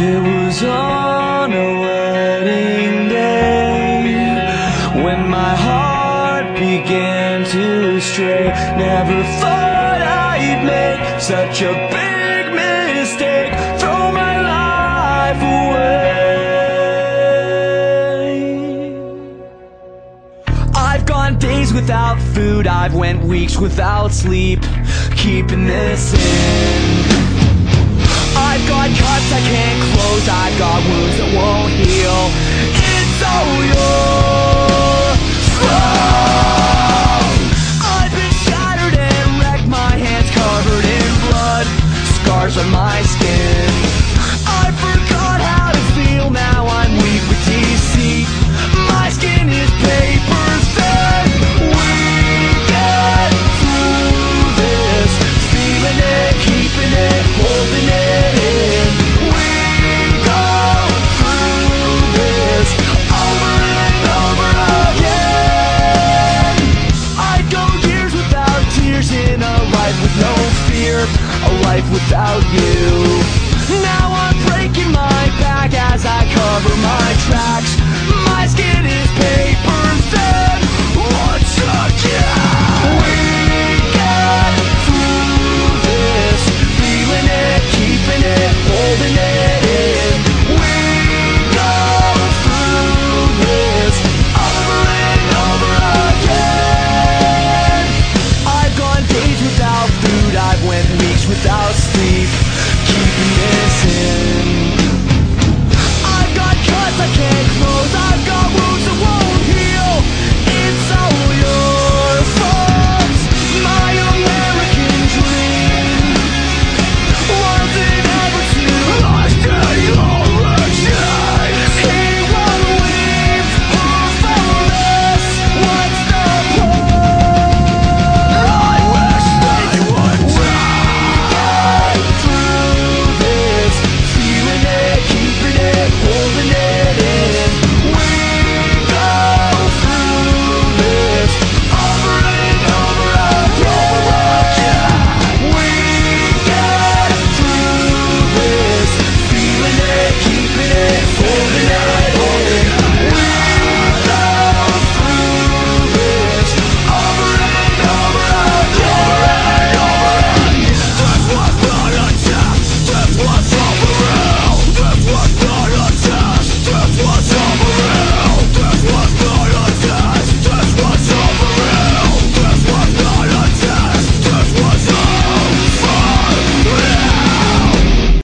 was on a wedding day when my heart began to stray. Never thought I'd make such a big mistake. Throw my life away. I've gone days without food, I've went weeks without sleep, keeping this in. Got wounds that won't heal. about you.